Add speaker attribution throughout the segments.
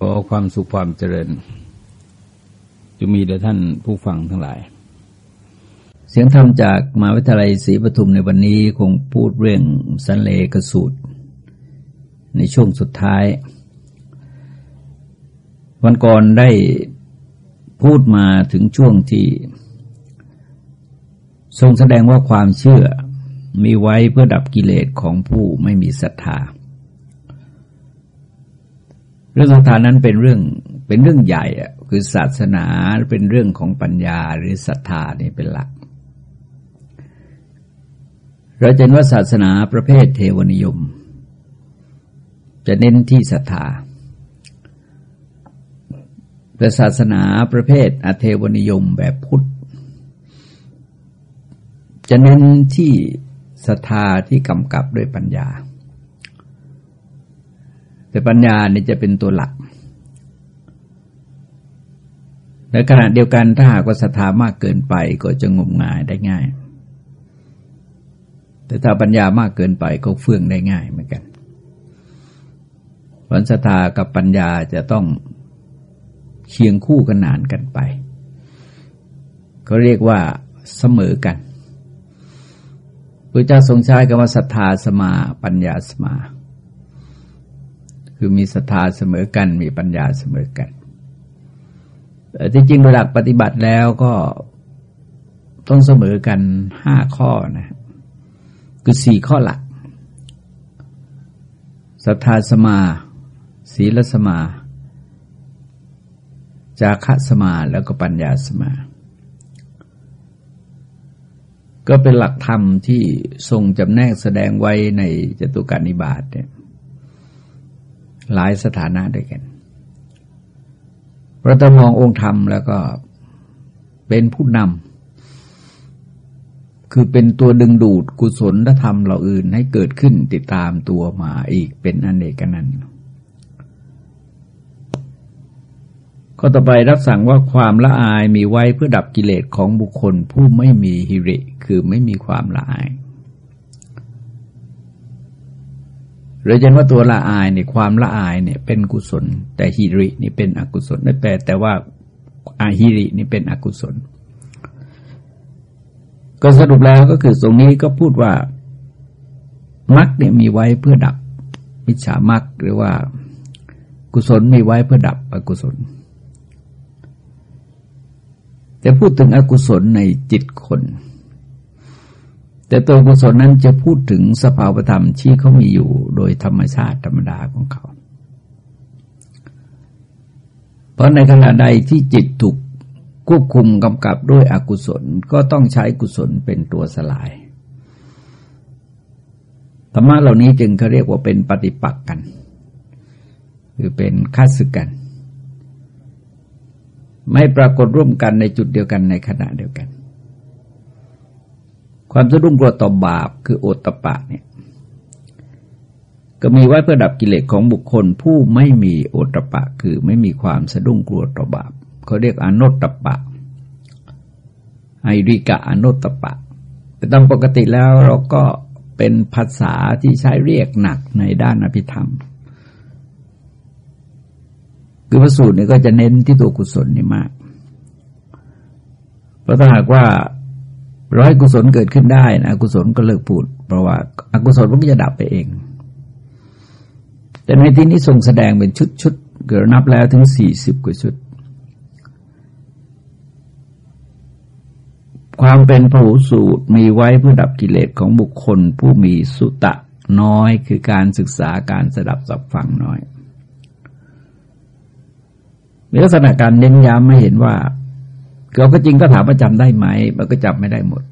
Speaker 1: ขอความสุขความเจริญจะมีแด่ท่านผู้ฟังทั้งหลาย เสียงธรรมจากมหาวิทยาลัยศรีปทุมในวันนี้คงพูดเรื่องสันเลกสูตร ในช่วงสุดท้าย วันก่อนได้พูดมาถึงช่วงที่ ทรงแสดงว่าความเชื่อมีไว้เพื่อดับกิเลสของผู้ไม่มีศรัทธา เรื่องศรัทธานั้นเป็นเรื่องเป็นเรื่องใหญ่อะคือศาสนาเป็นเรื่องของปัญญาหรือศรัทธานี่เป็นหลัก เราจะเห็นว่าศาสนาประเภทเทวนิยม จะเน้นที่ศรัทธาแต่ศาสนาประเภทอเทวนิยมแบบพุทธ จะเน้นที่ศรัทธาที่กำกับด้วยปัญญา แต่ปัญญานี่จะเป็นตัวหลักในขณะเดียวกันถ้าหากว่าศรัทธามากเกินไปก็จะงมงายได้ง่าย แต่ถ้าปัญญามากเกินไปก็เฟื่องได้ง่ายเหมือนกันวันศรัทธากับปัญญาจะต้องเคียงคู่กันนานกันไป ก็เรียกว่าเสมอกันพระเจ้าทรงใช้คำว่าศรัทธาสมาปัญญาสมา คือมีศรัทธาเสมอกัน มีปัญญาเสมอกันแต่จริงโดยหลักปฏิบัติแล้วก็ต้องเสมอกันห้าข้อนะคือสี่ข้อหลักศรัทธาสมา ศีลสมา จาคะสมาแล้วก็ปัญญาสมา ก็เป็นหลักธรรมที่ทรงจำแนกแสดงไว้ในจตุการนิบาตเนี่ย หลายสถานะด้วยกันเราต้องมององค์ธรรมแล้วก็เป็นผู้นำคือเป็นตัวดึงดูดกุศลธรรมเราอื่นให้เกิดขึ้นติดตามตัวมาอีกเป็นอันเอกนันข้อต่อไปรับสั่งว่าความละอายมีไว้เพื่อดับกิเลสของบุคคลผู้ไม่มีฮิริ คือไม่มีความละอาย หรือจะว่าตัวละอายเนี่ยความละอายเนี่ยเป็นกุศล แต่ฮิรินี่เป็นอกุศลได้แปลแต่ว่าอาฮิรินี่เป็นอกุศล ก็สรุปแล้วก็คือตรงนี้ก็พูดว่ามรรคเนี่ยมีไว้เพื่อดับมิจฉามรรคหรือว่ากุศลมีไว้เพื่อดับอกุศล แต่พูดถึงอกุศลในจิตคน แต่ตัวกุศลนั้นจะพูดถึงสภาวธรรมที่เขามีอยู่โดยธรรมชาติธรรมดาของเขา เพราะในขณะใดที่จิตถูกควบคุมกำกับด้วยอกุศลก็ต้องใช้กุศลเป็นตัวสลายธรรมะเหล่านี้จึงเขาเรียกว่าเป็นปฏิปักษ์กัน คือเป็นคัดสึกกัน ไม่ปรากฏร่วมกันในจุดเดียวกันในขณะเดียวกัน ความสะดุ้งกลัวต่อบาปคือโอตตะปะเนี่ย ก็มีไว้เพื่อดับกิเลสของบุคคลผู้ไม่มีโอตตะปะ คือไม่มีความสะดุ้งกลัวต่อบาปเขาเรียกอนุตตะปะไอริกะอนุตตะปะแต่ตามปกติแล้วเราก็เป็นภาษาที่ใช้เรียกหนักในด้านอภิธรรมคือพระสูตรนี่ก็จะเน้นที่ตัวกุศลนี่มาก เพราะถ้าหากว่า ร้อยกุศลเกิดขึ้นได้นะกุศลก็เลิกพูด เพราะว่าอากุศลมันก็จะดับไปเอง แต่ในที่นี้ทรงแสดงเป็นชุดชุดเกิดนับแล้วถึงสี่สิบกว่าชุด ความเป็นพระหูสูตรมีไว้เพื่อดับกิเลสของบุคคล ผู้มีสุตะน้อยคือการศึกษาการสดับสับฟังน้อยมีลักษณะการเน้นย้ำไม่เห็นว่า เราก็จริงก็ถามว่าจำได้ไหม มันก็จำไม่ได้หมด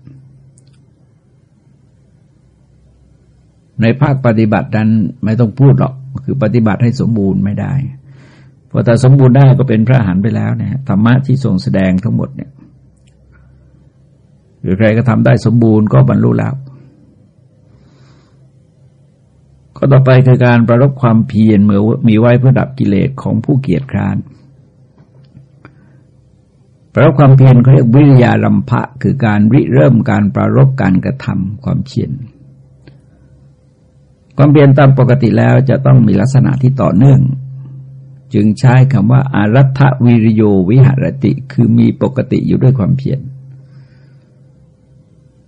Speaker 1: ในภาคปฏิบัตินั้นไม่ต้องพูดหรอก คือปฏิบัติให้สมบูรณ์ไม่ได้พอแต่สมบูรณ์ได้ก็เป็นพระหันไปแล้วเนี่ยธรรมะที่ทรงแสดงทั้งหมดเนี่ยหรือใครก็ทำได้สมบูรณ์ก็บรรลุแล้วก็ต่อไปคือการประรบความเพียรเมื่อมีไว้เพื่อดับกิเลสของผู้เกียจคร้าน เพราะความเพียรเขาเรียกวิริยาลัมภะคือการริเริ่มการประรบการกระทำความเชียนความเพียรตามปกติแล้วจะต้องมีลักษณะที่ต่อเนื่อง จึงใช้คำว่า อารัฐวิริโยวิหารติ คือมีปกติอยู่ด้วยความเพียร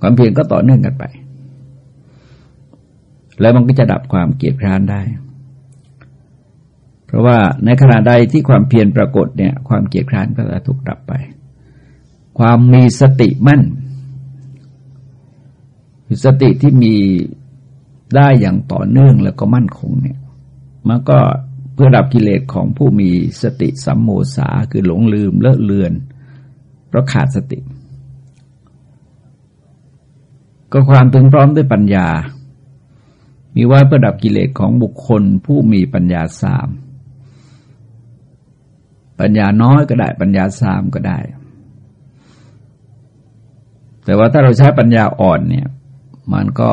Speaker 1: ความเพียรก็ต่อเนื่องกันไป แล้วมันก็จะดับความเกียดคร้านได้ เพราะว่าในขณะใดที่ความเพียรปรากฏเนี่ย ความเกียดคร้านก็จะถูกดับไป ความมีสติมั่นคือสติที่มีได้อย่างต่อเนื่องแล้วก็มั่นคงเนี่ย มันก็เพื่อดับกิเลสของผู้มีสติสัมโมสาคือหลงลืมเลอะเลือน เพราะขาดสติ ก็ความถึงพร้อมด้วยปัญญา มีว่าเพื่อดับกิเลสของบุคคลผู้มีปัญญาสาม ปัญญาน้อยก็ได้ปัญญาสามก็ได้ แต่ว่าถ้าเราใช้ปัญญาอ่อนเนี่ย มันก็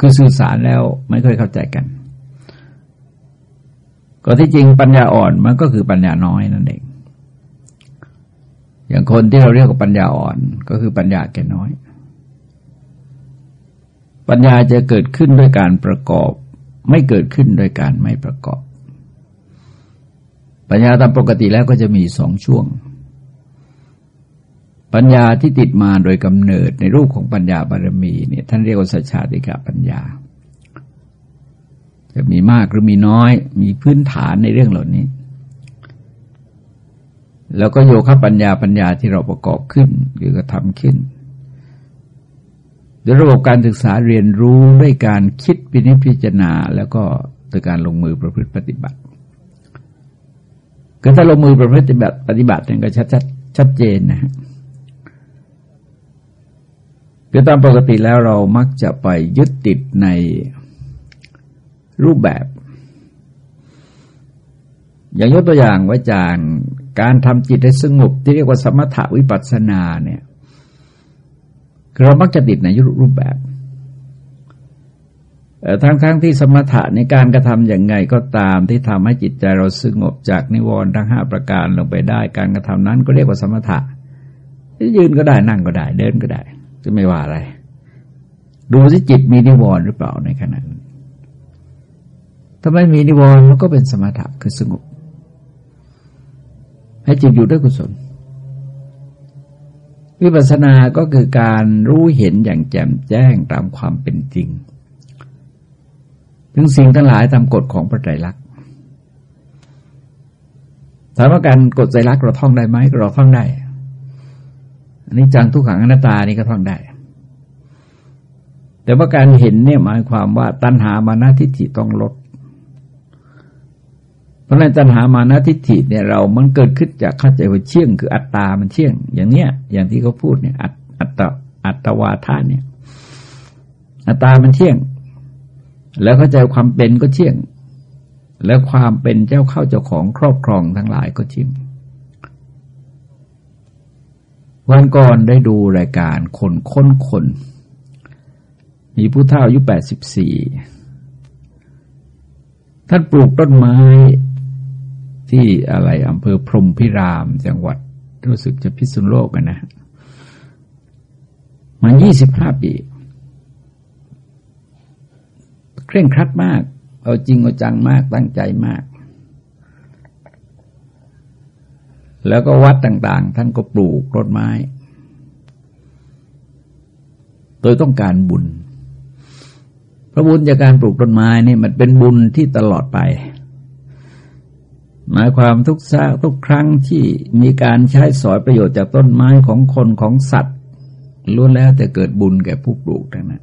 Speaker 1: คือสื่อสารแล้วไม่ค่อยเข้าใจกัน ก็ที่จริงปัญญาอ่อนมันก็คือปัญญาน้อยนั่นเอง อย่างคนที่เราเรียกว่าปัญญาอ่อนก็คือปัญญาแก่น้อย ปัญญาจะเกิดขึ้นด้วยการประกอบ ไม่เกิดขึ้นโดยการไม่ประกอบ ปัญญาตามปกติแล้วก็จะมีสองช่วง ปัญญาที่ติดมาโดยกำเนิดในรูปของปัญญาบารมีเนี่ยท่านเรียกว่าสัจชาติกะปัญญา จะมีมากหรือมีน้อย มีพื้นฐานในเรื่องเหล่านี้ แล้วก็โยคะปัญญาปัญญาที่เราประกอบขึ้นหรือกระทำขึ้นโดยระบบการศึกษาเรียนรู้ด้วยการคิดพินิจพิจารณา แล้วก็โดยการลงมือประพฤติปฏิบัติคือถ้าลงมือประพฤติปฏิบัติปฏิบัติเนี่ยก็ชัดชัดชัดเจนนะฮะ คือตามปกติแล้วเรามักจะไปยึดติดในรูปแบบ อย่างยกตัวอย่างว่าจารการทำจิตให้สงบที่เรียกว่าสมถะวิปัสสนาเนี่ยเรามักจะติดในยุรูปแบบทั้งๆทที่สมถะในการกระทำอย่างไงก็ตามที่ทำให้จิตใจเราสงบจากนิวรณ์ทั้งห้าประการลงไปได้ การกระทำนั้นก็เรียกว่าสมถะยืนก็ได้นั่งก็ได้ เดินก็ได้ จะไม่ว่าอะไร ดูสิจิตมีนิวรณ์หรือเปล่าในขณะนั้นถ้าไม่มีนิวรณ์มันก็เป็นสมถะคือสงบ ให้จิตอยู่ด้วยกุศล วิปัสสนาก็คือการรู้เห็นอย่างแจ่มแจ้งตามความเป็นจริง ถึงสิ่งทั้งหลายตามกฎของพระไตรลักษณ์ถามว่าการกฎไตรลักษณ์เราท่องได้ไหมเราท่องได้ อันนี้จังทุกขังอนัตตานี่ก็ท่องได้ แต่ว่าการเห็นเนี่ยหมายความว่า ตัณหามานาทิฏฐิต้องลด เพราะนั้นตัณหามานาทิฏฐิเนี่ยเรามันเกิดขึ้นจากเข้าใจว่าเชี่ยง คืออัตตา มันเชี่ยง อย่างเนี้ย อย่างที่เขาพูดเนี่ย อัตอัตอัตวาทานเนี่ย อัตตา มันเที่ยง แล้วเข้าใจความเป็นก็เที่ยง แล้วความเป็นเจ้าเข้าเจ้าของครอบครองทั้งหลายก็เที่ยง วันก่อนได้ดูรายการคนค้นคน มีผู้เฒ่าอายุแปดสิบสี่ท่านปลูกต้นไม้ที่อะไรอำเภอพรมพิราม จังหวัดรู้สึกจะพิษณุโลกนะมายี่สิบห้าปี เคร่งครัดมาก เอาจริงเอาจังมากตั้งใจมาก แล้วก็วัดต่างๆ ท่านก็ปลูกต้นไม้ โดยต้องการบุญ พระบุญจากการปลูกต้นไม้นี่มันเป็นบุญที่ตลอดไป หมายความทุกซาทุกครั้งที่มีการใช้สอยประโยชน์จากต้นไม้ของคนของสัตว์ล้วนแล้วแต่เกิดบุญแก่ผู้ปลูกทั้งนั้น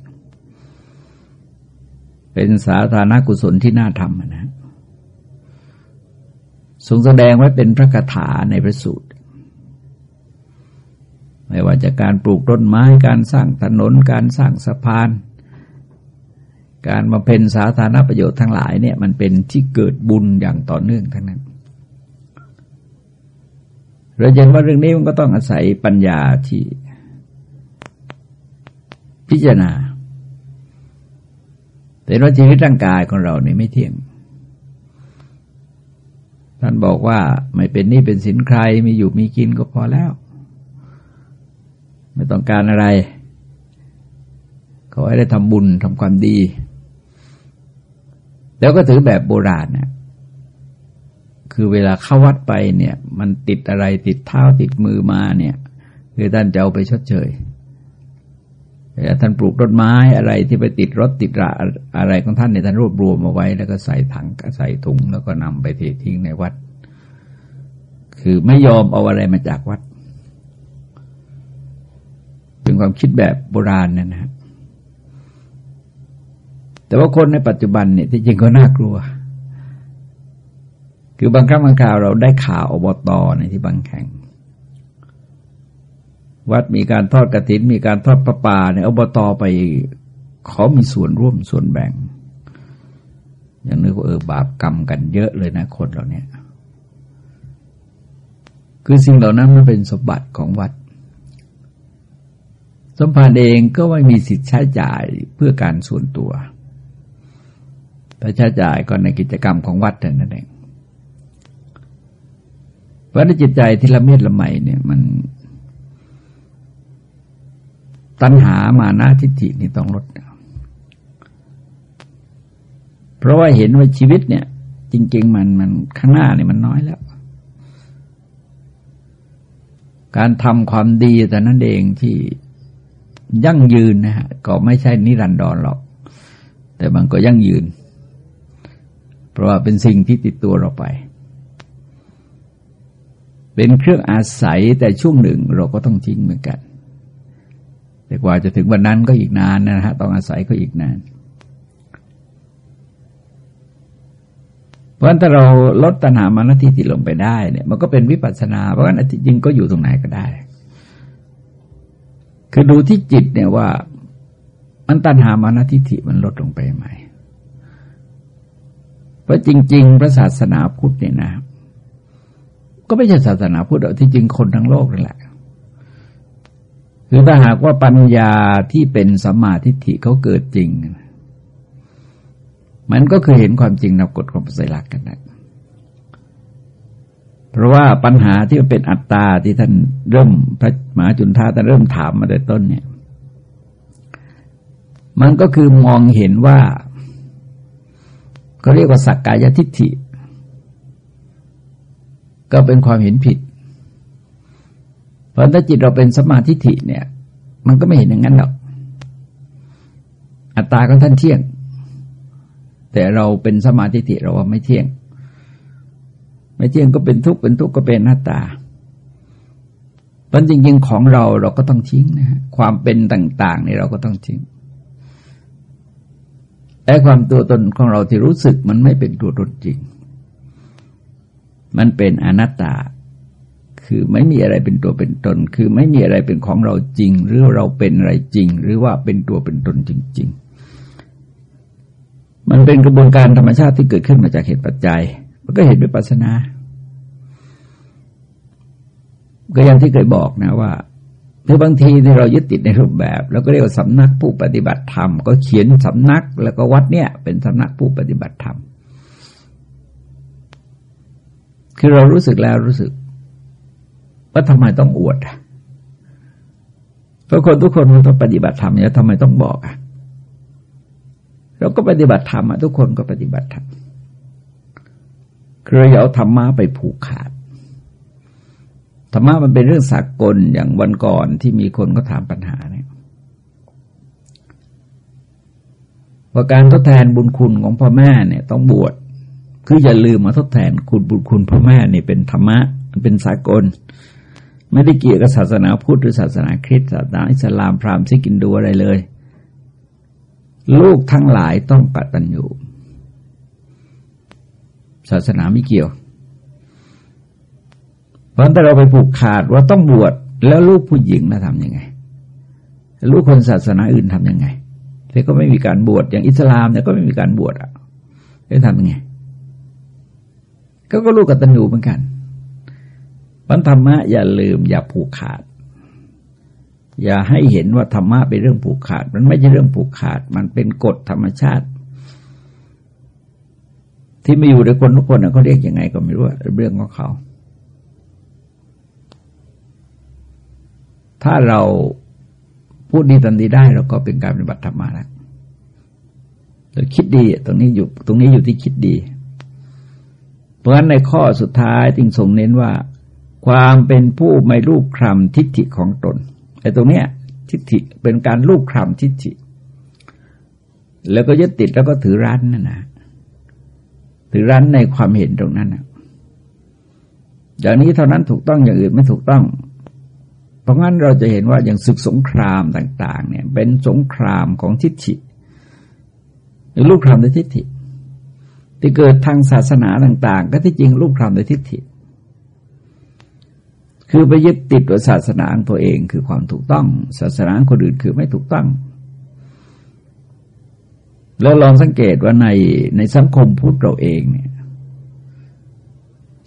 Speaker 1: เป็นสาธารณกุศลที่น่าทำนะ ทรงแสดงไว้เป็นพระคาถาในพระสูตร ไม่ว่าจะการปลูกต้นไม้การสร้างถนนการสร้างสะพาน การมาเป็นสาธารณประโยชน์ทั้งหลายเนี่ยมันเป็นที่เกิดบุญอย่างต่อเนื่องทั้งนั้นเราเห็นว่าเรื่องนี้มันก็ต้องอาศัยปัญญาที่พิจารณาแต่ว่าชีวิตร่างกายของเราเนี่ยไม่เที่ยง ท่านบอกว่าไม่เป็นนี่เป็นสินใครมีอยู่มีกินก็พอแล้ว ไม่ต้องการอะไรขาให้ได้ทำบุญทำความดี แล้วก็ถือแบบโบราณเนะคือเวลาเข้าวัดไปเนี่ย มันติดอะไรติดเท้าติดมือมาเนี่ย คือท่านจะเอาไปชดเชย ท่านปลูกต้นไม้อะไรที่ไปติดรถติดระอะไรของท่านเนี่ยท่านรวบรวมมาไว้ แล้วก็ใส่ถังใส่ถุงแล้วก็นำไปเททิ้งในวัด คือไม่ยอมเอาอะไรมาจากวัด เป็นความคิดแบบโบราณนั่นนะ แต่ว่าคนในปัจจุบันเนี่ยที่จริงก็น่ากลัว คือบางครั้งบางคราวเราได้ข่าวอบตในที่บางแข่ง วัดมีการทอดกระถิน มีการทอดประปาเนี่ยอบตไปเขามีส่วนร่วมส่วนแบ่ง อย่างนึกว่าเออบาปกรรมกันเยอะเลยนะคนเราเนี่ย คือสิ่งเหล่านั้นมันเป็นสมบัติของวัด สมภารเองก็ไม่มีสิทธิ์ใช้จ่ายเพื่อการส่วนตัวแต่ใช้จ่ายก็ในกิจกรรมของวัดแต่นั่นเองเพราะในจิตใจที่ละเมียดละไมเนี่ยมัน ตัณหามานาทิฏฐินี่ต้องลด เพราะว่าเห็นว่าชีวิตเนี่ย จริง ๆ มันมันข้างหน้าเนี่ยมันน้อยแล้ว การทำความดีแต่นั้นเองที่ยั่งยืนนะฮะก็ไม่ใช่นิรันดรหรอก แต่มันก็ยั่งยืน เพราะว่าเป็นสิ่งที่ติดตัวเราไป เป็นเครื่องอาศัยแต่ช่วงหนึ่งเราก็ต้องทิ้งเหมือนกัน แต่กว่าจะถึงวันนั้นก็อีกนานนะฮะต้องอาศัยก็อีกนาน เพราะฉะนั้นถ้าเราลดตัณหามานาทิฏฐิลงไปได้เนี่ย มันก็เป็นวิปัสสนา เพราะฉะนั้นจริงก็อยู่ตรงไหนก็ได้ คือดูที่จิตเนี่ยว่า มันตัณหามานาทิฏฐิมันลดลงไปไหมเพราะจริง ๆ พระศาสนาพุทธเนี่ยนะ ก็ไม่ใช่ศาสนาพุทธที่จริงคนทั้งโลกนั่นแหละ คือถ้าหากว่าปัญญาที่เป็นสัมมาทิฏฐิเขาเกิดจริง มันก็คือเห็นความจริงในกฎของปไตยลักษณ์กันนะเพราะว่าปัญหาที่มันเป็นอัตตาที่ท่านเริ่มพระมหาจุนทาท่านเริ่มถามมาแต่ต้นเนี่ย มันก็คือมองเห็นว่าเขาเรียกว่าสักกายทิฏฐิ ก็เป็นความเห็นผิด ราะถ้าจิตเราเป็นสมาธิฐิเนี่ย มันก็ไม่เห็นอย่างนั้นหรอกอัตตาของท่านเที่ยง แต่เราเป็นสมาธิฐิเราว่าไม่เที่ยง ไม่เที่ยงก็เป็นทุกข์เป็นทุกข์ก็เป็นหน้าตาเพราะจริง ๆ ของเราเราก็ต้องทิ้งนะฮะความเป็นต่างๆนี่เราก็ต้องทิ้งแต่ความตัวตนของเราที่รู้สึกมันไม่เป็นตัวตนจริง มันเป็นอนัตตา คือไม่มีอะไรเป็นตัวเป็นตน คือไม่มีอะไรเป็นของเราจริง หรือเราเป็นอะไรจริง หรือว่าเป็นตัวเป็นตนจริง ๆ มันเป็นกระบวนการธรรมชาติที่เกิดขึ้นมาจากเหตุปัจจัย มันก็เห็นด้วยปัสนา ก็อย่างที่เคยบอกนะว่าหรือบางทีที่เรายึดติดในรูปแบบ แล้วก็เรียกว่าสำนักผู้ปฏิบัติธรรม ก็เขียนสำนักแล้วก็วัดเนี่ย เป็นสำนักผู้ปฏิบัติธรรม คือเรารู้สึกแล้วรู้สึก ว่าทำไมต้องอวดเพราะคนทุกคนมันต้องปฏิบัติธรรมเนี่ยทำไมต้องบอกอะเราก็ปฏิบัติธรรมทุกคนก็ปฏิบัติธรรมคือเราเอาธรรมะไปผูกขาดธรรมะมันเป็นเรื่องสากลอย่างวันก่อนที่มีคนก็ถามปัญหาเนี่ยว่าการทดแทนบุญคุณของพ่อแม่เนี่ย ต้องบวชคืออย่าลืมมาทดแทนคุณบุญคุณพ่อแม่นี่เป็นธรรมะมันเป็นสากล ไม่ได้เกี่ยวกับศาสนาพุทธหรือศาสนาคริสต์ศาสนาอิสลามพราหมณ์ซิกินดูอะไรเลย ลูกทั้งหลายต้องกตัญญูศาสนาไม่เกี่ยว เพราะถ้าเราไปผูกขาดว่าต้องบวชแล้วลูกผู้หญิงนะทำยังไง ลูกคนศาสนาอื่นทํำยังไงเขาก็ไม่มีการบวชอย่างอิสลามเนี่ยก็ไม่มีการบวชอะจะทำยังไง ก็ก็ลูกกตันยูเหมือนกัน วันธรรมะอย่าลืมอย่าผูกขาด อย่าให้เห็นว่าธรรมะเป็นเรื่องผูกขาด มันไม่ใช่เรื่องผูกขาด มันเป็นกฎธรรมชาติ ที่ไม่อยู่ในคนทุกคนเขาเรียกยังไงก็ไม่รู้เรื่องของเขา ถ้าเราพูดดีตันดีได้เราก็เป็นการปฏิบัติธรรมาแล้วเราคิดดีตรงนี้อยู่ตรงนี้อยู่ที่คิดดีปราะฉะนั้นในข้อสุดท้ายจึงทรงเน้นว่า ความเป็นผู้ไม่ลูกคลำทิฏฐิของตนไอ้ตรงเนี้ยทิฏฐิเป็นการลูกคลำทิฏฐิ แล้วก็ยึดติดแล้วก็ถือรั้นนั่นนะถือรั้นในความเห็นตรงนั้นนะอย่างนี้เท่านั้นถูกต้องอย่างอื่นไม่ถูกต้อง เพราะงั้นเราจะเห็นว่าอย่างศึกสงครามต่าง ๆ เนี่ย เป็นสงครามของทิฏฐิรือลูกคลำในทิฏฐิ ที่เกิดทางศาสนาต่าง ๆ ก็ที่จริงลูกคลำในทิฏฐิ คือไปยึดติดว่าศาสนาของตัวเองคือความถูกต้อง ศาสนาคนอื่นคือไม่ถูกต้อง แล้วลองสังเกตว่าในในสังคมพุทธเราเองเนี่ย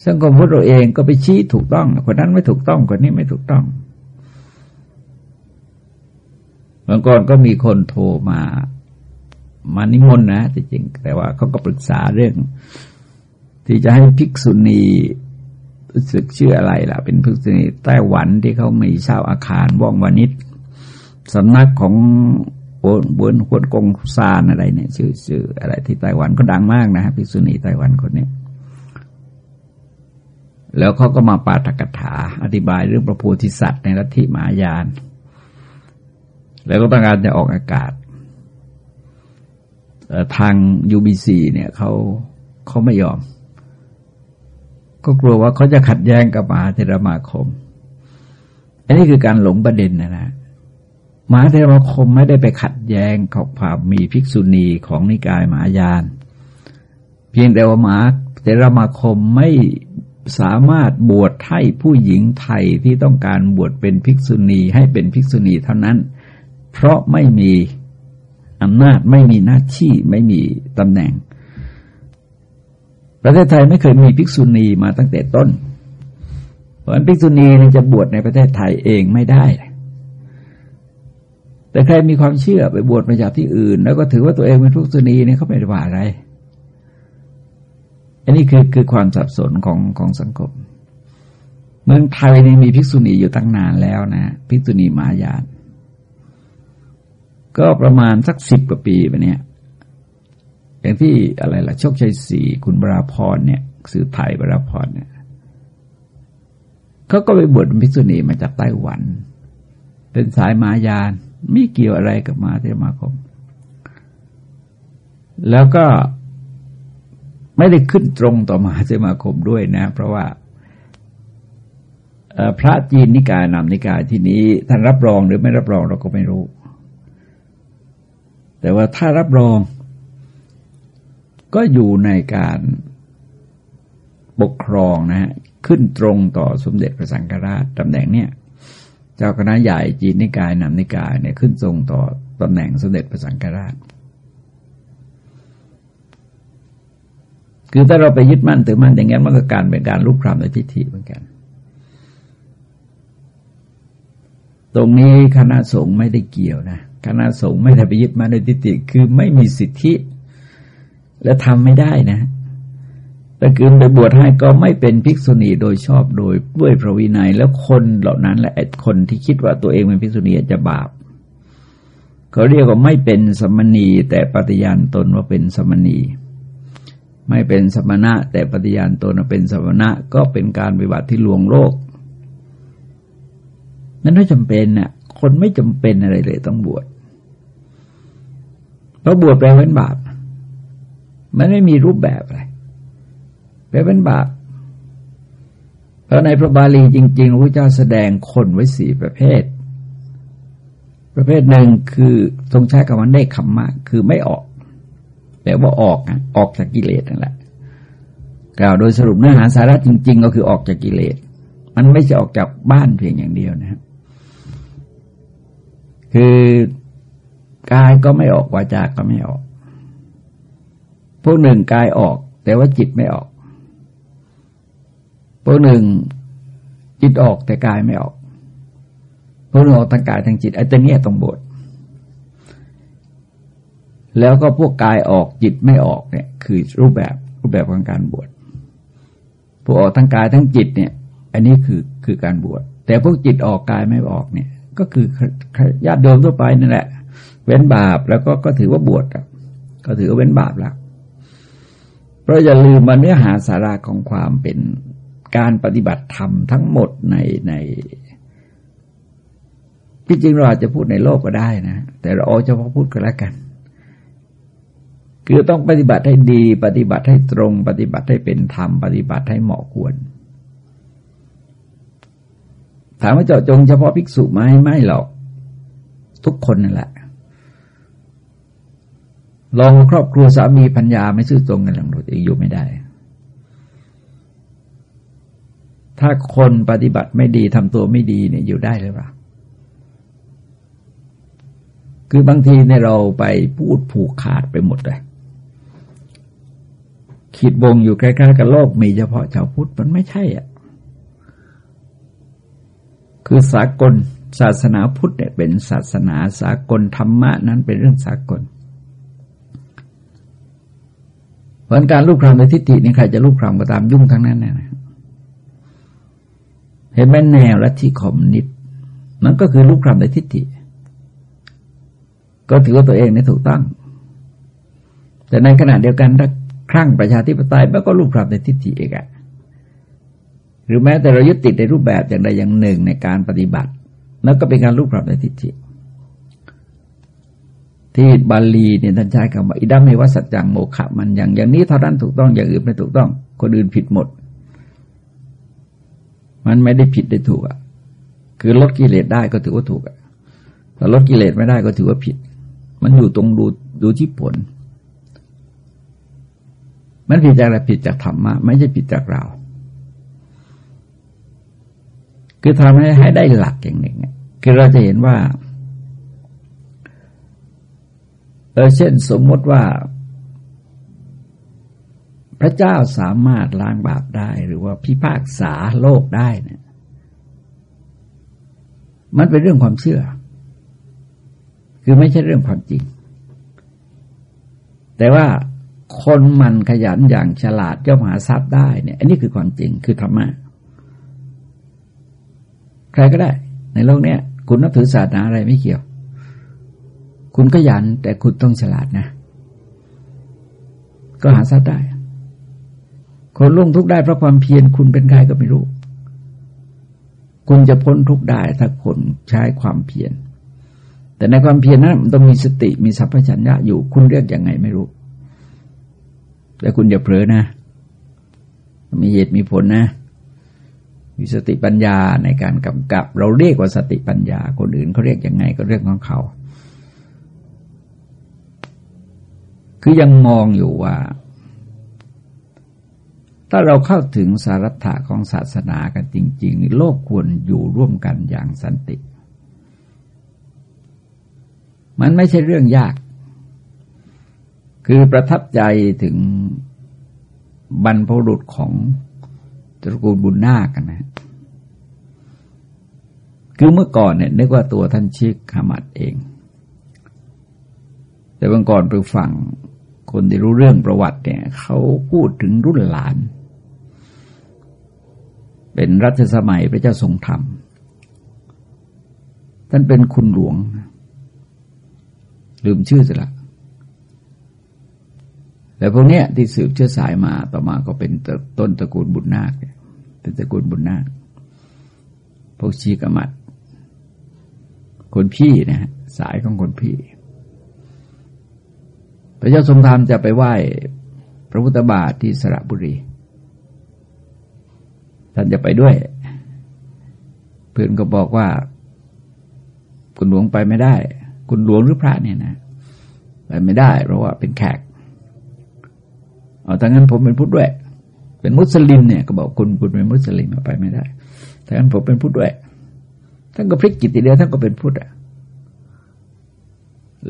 Speaker 1: สังคมพุทธเราเองก็ไปชี้ถูกต้องคนนั้นไม่ถูกต้องคนนี้ไม่ถูกต้องเมื่อก่อนก็มีคนโทรมามานิมนต์นะจริงแต่ว่าเขาก็ปรึกษาเรื่อง ที่จะให้ภิกษุณี รู้สึกชื่ออะไรล่ะ เป็นภิกษุณีไต้หวันที่เขาไม่เช่าอาคารว่องวานิชสำนักของโอนบนขวดกงซานอะไรเนี่ยชื่อชื่ออะไรที่ไต้หวันก็ดังมากนะฮะภิกษุณีไต้หวันคนนี้ แล้วเขาก็มาปาฐกถา อธิบายเรื่องพระโพธิสัตว์ในลัทธิมหายาน แล้วก็ต้องการจะออกอากาศทาง UBC เนี่ยเขาเขาไม่ยอม ก็กลัวว่าเขาจะขัดแย้งกับมหาเทรมาคม อันนี้คือการหลงประเด็นนะนะมหาเทรมาคมไม่ได้ไปขัดแย้งของความมีภิกษุณีของนิกายมหายาน เพียงแต่ว่ามหาเทรมาคมไม่สามารถบวชให้ผู้หญิงไทยที่ต้องการบวชเป็นภิกษุณีให้เป็นภิกษุณีเท่านั้น เพราะไม่มีอำนาจไม่มีหน้าที่ไม่มีตำแหน่ง ประเทศไทยไม่เคยมีภิกษุณีมาตั้งแต่ต้น เพราะฉะนั้นภิกษุณีจะบวชในประเทศไทยเองไม่ได้ แต่ใครมีความเชื่อไปบวชมาจากที่อื่น แล้วก็ถือว่าตัวเองเป็นภิกษุณีเนี่ยเขาไม่ได้ว่าอะไร อันนี้คือคือความสับสนของของสังคม เมืองไทยนี่มีภิกษุณีอยู่ตั้งนานแล้วนะภิกษุณีมายานก็ประมาณสักสิบกว่าปีไปเนี่ย อย่างที่อะไรล่ะโชคชัยสี่คุณบราพรเนี่ยสื่อไทยบราพรเนี่ยเขาก็ไปบวชพิษุณีมาจากไต้หวัน เป็นสายมายานไม่เกี่ยวอะไรกับมาเทมาคม แล้วก็ไม่ได้ขึ้นตรงต่อมาเทมาคมด้วยนะ เพราะว่าพระจีนนิกายนำนิกายที่นี้ท่านรับรองหรือไม่รับรองเราก็ไม่รู้ แต่ว่าถ้ารับรอง ก็อยู่ในการปกครองนะฮะขึ้นตรงต่อสมเด็จพระสังฆราชตำแหน่งเนี้ยเจ้าคณะใหญ่จีนนิกายนำนิกายเนี่ยขึ้นตรงต่อตำแหน่งสมเด็จพระสังฆราช คือถ้าเราไปยึดมั่นถือมั่นอย่างนั้นมันก็การเป็นการลุกคลำในทิฏฐิเหมือนกัน ตรงนี้คณะสงฆ์ไม่ได้เกี่ยวนะคณะสงฆ์ไม่ได้ไปยึดมาในทิฏฐิคือไม่มีสิทธิ และทำไม่ได้นะแต่คืนไปบวชให้ก็ไม่เป็นภิกษุณีโดยชอบโดยด้วยพระวินัย แล้วคนเหล่านั้นแหละคนที่คิดว่าตัวเองเป็นภิกษุณีจะบาปเขาเรียกว่าไม่เป็นสมณีแต่ปฏิญาณตนว่าเป็นสมณีไม่เป็นสมณะ แต่ปฏิญาณตนว่าเป็นสมณะก็เป็นการปฏิบัติที่ลวงโลกมันไม่จำเป็นน่ะ คนไม่จำเป็นอะไรเลยต้องบวชเพราะบวชแปลว่าเป็นบาป มันไม่มีรูปแบบอะไรแปลเป็นบาปเพราะในพระบาลีจริงๆพระเจ้าแสดงคนไว้สี่ประเภท ประเภทหนึ่งคือทรงใช้คำว่าได้คำมากคือไม่ออกแปลว่าออกนะออกจากกิเลสนั่นแหละกล่าวโดยสรุปเนื้อหาสาระจริง ๆ ก็คือออกจากกิเลส มันไม่ใช่ออกจากบ้านเพียงอย่างเดียวนะครับคือกายก็ไม่ออกวาจาก็ไม่ออก พวกหนึ่งกายออก แต่ว่าจิตไม่ออก พวกหนึ่งจิตออกแต่กายไม่ออก พวกหนึ่งออกทางกายทางจิตไอ้ตัวนี้ยต้องบวชแล้วก็พวกกายออกจิตไม่ออกเนี่ย คือรูปแบบรูปแบบของการบวชพวกออกทางกายทั้งจิตเนี่ย อันนี้คือคือการบวชแต่พวกจิตออกกายไม่ออกเนี่ย ก็คือญาติโยมทั่วไปนั่นแหละ เว้นบาปแล้วก็ก็ถือว่าบวชก็ถือว่าเว้นบาปแล้ว ราะอย่าลืมมาเนื้อหาสาระของความเป็นการปฏิบัติธรรมทั้งหมดในในที่จริงเราอาจจะพูดในโลกก็ได้นะ แต่เราเอาเฉพาะพูดก็แล้วกัน คือต้องปฏิบัติให้ดี ปฏิบัติให้ตรง ปฏิบัติให้เป็นธรรม ปฏิบัติให้เหมาะควร ถามว่าเจาะจงเฉพาะภิกษุไหมไม่หรอก ทุกคนนั่นแหละ ลองครอบครัวสามีพัญญาไม่ซื่อตรงกันหลังตัวเองอยู่ไม่ได้ ถ้าคนปฏิบัติไม่ดีทำตัวไม่ดีเนี่ยอยู่ได้หรือเปล่าคือบางทีเนี่ยเราไปพูดผูกขาดไปหมดเลยขีดวงอยู่ใกล้ๆกับโลกมีเฉพาะชาวพุทธมันไม่ใช่อะ คือสากลศาสนาพุทธเนี่ยเป็นศาสนาสากลธรรมะนั้นเป็นเรื่องสากล เพราะการลูกครามในทิฏฐินี่ใครจะลูกครามก็ตามยุ่งทั้งนั้นนะเห็นไหมแนวละที่คอมนิสต์มันก็คือลูกครามในทิฏฐิ ก็ถือว่าตัวเองนี่ถูกต้อง แต่ในขณะเดียวกันถ้าครั้งประชาธิปไตยมันก็รูปรับในทิฏฐิเองอะหรือแม้แต่เรายึดติดในรูปแบบอย่างใดอย่างหนึ่งในการปฏิบัติ แล้วก็เป็นการรูปรับในทิฏฐิ ที่บาลีเนี่ยท่านใช้คำว่าอิดัมเมวัสัจจังโมขะมันอย่างอย่างนี้เท่านั้นถูกต้องอย่างอื่นไม่ถูกต้อง คนอื่นผิดหมด มันไม่ได้ผิดได้ถูกอะ คือลดกิเลสได้ก็ถือว่าถูกอะถ้าลดกิเลสไม่ได้ก็ถือว่าผิด มันอยู่ตรงดูดูที่ผล มันผิดจากอะไรผิดจากธรรมะไม่ใช่ผิดจากเราคือทำให้ให้ได้หลักอย่างหนึ่งคือเราจะเห็นว่า เช่นสมมติว่า พระเจ้าสามารถล้างบาปได้หรือว่าพิพากษาโลกได้เนี่ย มันเป็นเรื่องความเชื่อ คือไม่ใช่เรื่องความจริง แต่ว่าคนมันขยันอย่างฉลาดย่อมหาทรัพย์ได้เนี่ย อันนี้คือความจริงคือธรรมะใครก็ได้ ในโลกเนี้ย คุณนับถือศาสนาอะไรไม่เกี่ยว คุณขยันแต่คุณต้องฉลาดนะ ก็หาทรัพย์ได้ คนลุ่งทุกได้เพราะความเพียรคุณเป็นใครก็ไม่รู้ คุณจะพ้นทุกได้ถ้าคนใช้ความเพียร แต่ในความเพียรนั้นมันต้องมีสติมีสัพพัญญะอยู่ คุณเรียกยังไงไม่รู้ แต่คุณอย่าเผลอนะ มีเหตุมีผลนะมีสติปัญญาในการกำกับ เราเรียกว่าสติปัญญา คนอื่นเขาเรียกยังไงก็เรื่องของเขา คือยังมองอยู่ว่า ถ้าเราเข้าถึงสารัตถะของศาสนากันจริง ๆ โลกควรอยู่ร่วมกันอย่างสันติ มันไม่ใช่เรื่องยาก คือประทับใจถึงบรรพบุรุษของตระกูลบุญนาคกันะคือเมื่อก่อนเนี่ยนึกว่าตัวท่านชิกขมัดเอง แต่บางก่อนไปฟัง คนที่รู้เรื่องประวัติเนี่ยเขาพูดถึงรุ่นหลาน เป็นรัชสมัยพระเจ้าทรงธรรม ท่านเป็นคุณหลวง ลืมชื่อสิละแต่พวกเนี้ยที่สืบเชื้อสายมาต่อมาก็เป็นต้นตระกูลบุญนาคเป็นตระกูลบุญนาคพวกชีกมัด คนพี่นะฮะสายของคนพี่ พระเจ้าทรงธรรมจะไปไหว้พระพุทธบาทที่สระบุรี ท่านจะไปด้วย เพื่อนก็บอกว่า คุณหลวงไปไม่ได้ คุณหลวงหรือพระเนี่ยนะไปไม่ได้ เพราะว่าเป็นแขกเอาถ้างั้นผมเป็นพุทธด้วย เป็นมุสลิมเนี่ยก็บอกคุณคุณเป็นมุสลิมไปไม่ได้ถ้างั้นผมเป็นพุทธด้วยท่านก็พลิกจิตทีเดียวท่านก็เป็นพุทธอะ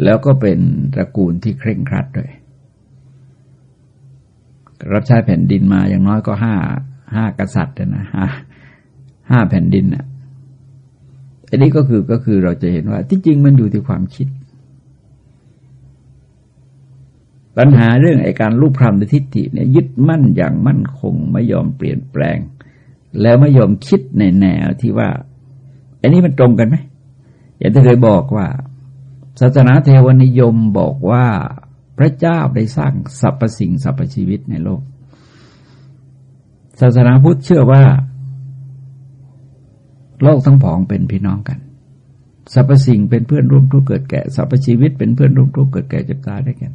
Speaker 1: แล้วก็เป็นตระกูลที่เคร่งครัดด้วย รับใช้แผ่นดินมาอย่างน้อยก็ห้าห้ากษัตริย์นะห้าห้าแผ่นดินน่ะอันนี้ก็คือก็คือเราจะเห็นว่า ที่จริงมันอยู่ที่ความคิด ปัญหาเรื่องไอการรูปพรำในทิฏฐิเนี่ยยึดมั่นอย่างมั่นคงไม่ยอมเปลี่ยนแปลง แล้วไม่ยอมคิดในแนวที่ว่า อันนี้มันตรงกันไหมอย่างที่เคยบอกว่า ศาสนาเทวนิยมบอกว่าพระเจ้าได้สร้างสรรพสิ่งสรรพชีวิตในโลก ศาสนาพุทธเชื่อว่า โลกทั้งผองเป็นพี่น้องกันสรรพสิ่งเป็นเพื่อนร่วมทุกข์เกิดแก่สรรพชีวิตเป็นเพื่อนร่วมทุกข์เกิดแก่เจ็บตายได้กัน